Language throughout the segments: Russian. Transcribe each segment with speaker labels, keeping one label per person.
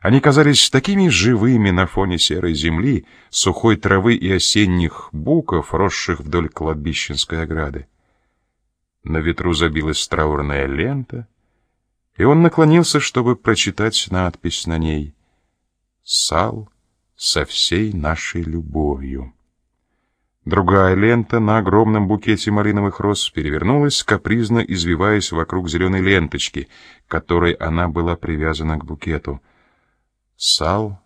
Speaker 1: Они казались такими живыми на фоне серой земли, сухой травы и осенних буков, росших вдоль кладбищенской ограды. На ветру забилась траурная лента, и он наклонился, чтобы прочитать надпись на ней «Сал со всей нашей любовью». Другая лента на огромном букете малиновых роз перевернулась, капризно извиваясь вокруг зеленой ленточки, которой она была привязана к букету. «Сал,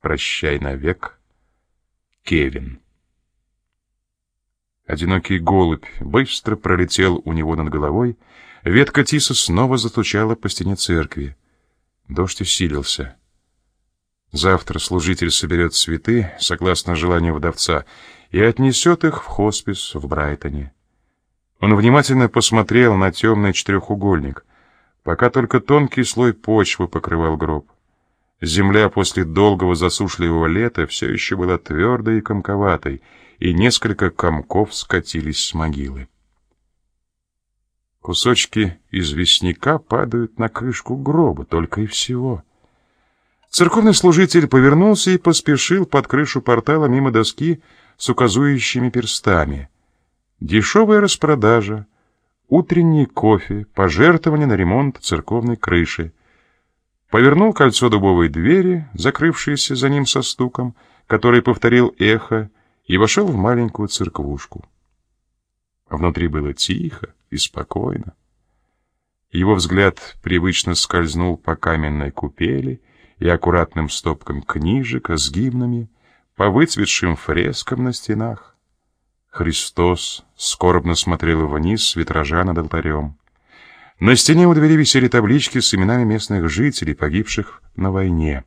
Speaker 1: прощай навек, Кевин». Одинокий голубь быстро пролетел у него над головой, ветка тиса снова затучала по стене церкви. Дождь усилился. Завтра служитель соберет цветы, согласно желанию вдовца, и отнесет их в хоспис в Брайтоне. Он внимательно посмотрел на темный четырехугольник, пока только тонкий слой почвы покрывал гроб. Земля после долгого засушливого лета все еще была твердой и комковатой, и несколько комков скатились с могилы. Кусочки известняка падают на крышку гроба, только и всего — Церковный служитель повернулся и поспешил под крышу портала мимо доски с указующими перстами. Дешевая распродажа, утренний кофе, пожертвование на ремонт церковной крыши. Повернул кольцо дубовой двери, закрывшееся за ним со стуком, который повторил эхо, и вошел в маленькую церквушку. Внутри было тихо и спокойно. Его взгляд привычно скользнул по каменной купели — и аккуратным стопкам книжек с гимнами, по выцветшим фрескам на стенах. Христос скорбно смотрел вниз с витража над алтарем. На стене у двери висели таблички с именами местных жителей, погибших на войне.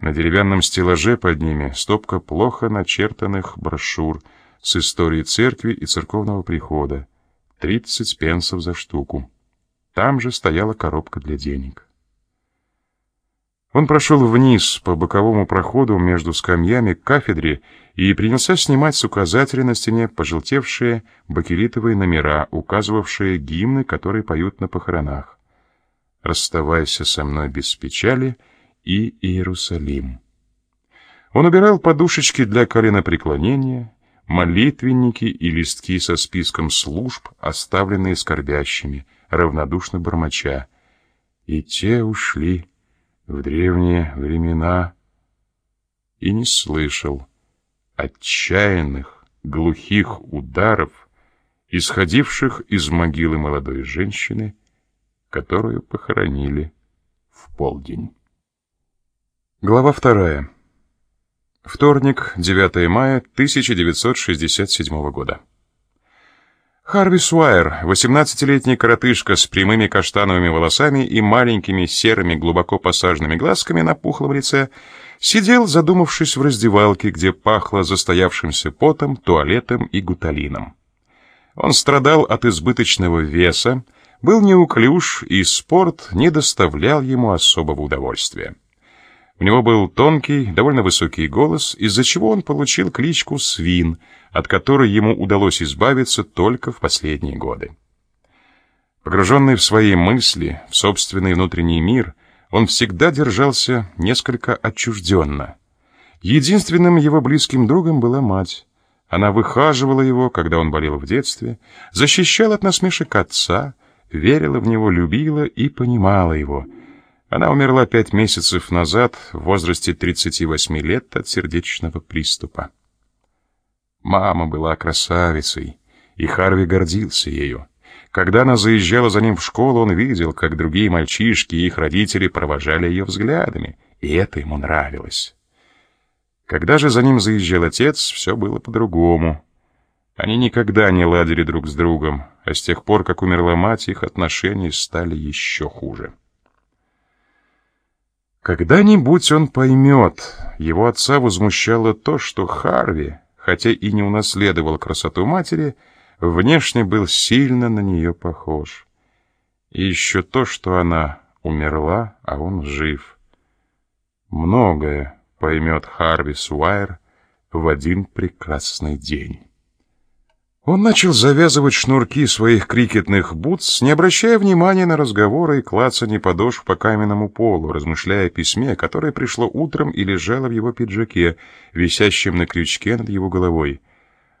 Speaker 1: На деревянном стеллаже под ними стопка плохо начертанных брошюр с историей церкви и церковного прихода. Тридцать пенсов за штуку. Там же стояла коробка для денег. Он прошел вниз по боковому проходу между скамьями к кафедре и принялся снимать с указателя на стене пожелтевшие бакелитовые номера, указывавшие гимны, которые поют на похоронах. «Расставайся со мной без печали» и «Иерусалим». Он убирал подушечки для коленопреклонения, молитвенники и листки со списком служб, оставленные скорбящими, равнодушно бормоча. И те ушли в древние времена и не слышал отчаянных, глухих ударов, исходивших из могилы молодой женщины, которую похоронили в полдень. Глава вторая. Вторник, 9 мая 1967 года. Харви Суайер, 18-летний коротышка с прямыми каштановыми волосами и маленькими серыми глубоко посаженными глазками на пухлом лице, сидел, задумавшись в раздевалке, где пахло застоявшимся потом, туалетом и гуталином. Он страдал от избыточного веса, был неуклюж, и спорт не доставлял ему особого удовольствия. У него был тонкий, довольно высокий голос, из-за чего он получил кличку «Свин», от которой ему удалось избавиться только в последние годы. Погруженный в свои мысли, в собственный внутренний мир, он всегда держался несколько отчужденно. Единственным его близким другом была мать. Она выхаживала его, когда он болел в детстве, защищала от насмешек отца, верила в него, любила и понимала его — она умерла пять месяцев назад в возрасте 38 лет от сердечного приступа. Мама была красавицей, и Харви гордился ею. Когда она заезжала за ним в школу, он видел, как другие мальчишки и их родители провожали ее взглядами, и это ему нравилось. Когда же за ним заезжал отец, все было по-другому. Они никогда не ладили друг с другом, а с тех пор, как умерла мать, их отношения стали еще хуже. Когда-нибудь он поймет, его отца возмущало то, что Харви, хотя и не унаследовал красоту матери, внешне был сильно на нее похож. И еще то, что она умерла, а он жив. Многое поймет Харви Суайер в один прекрасный день. Он начал завязывать шнурки своих крикетных бутс, не обращая внимания на разговоры и клацанье подошв по каменному полу, размышляя о письме, которое пришло утром и лежало в его пиджаке, висящем на крючке над его головой —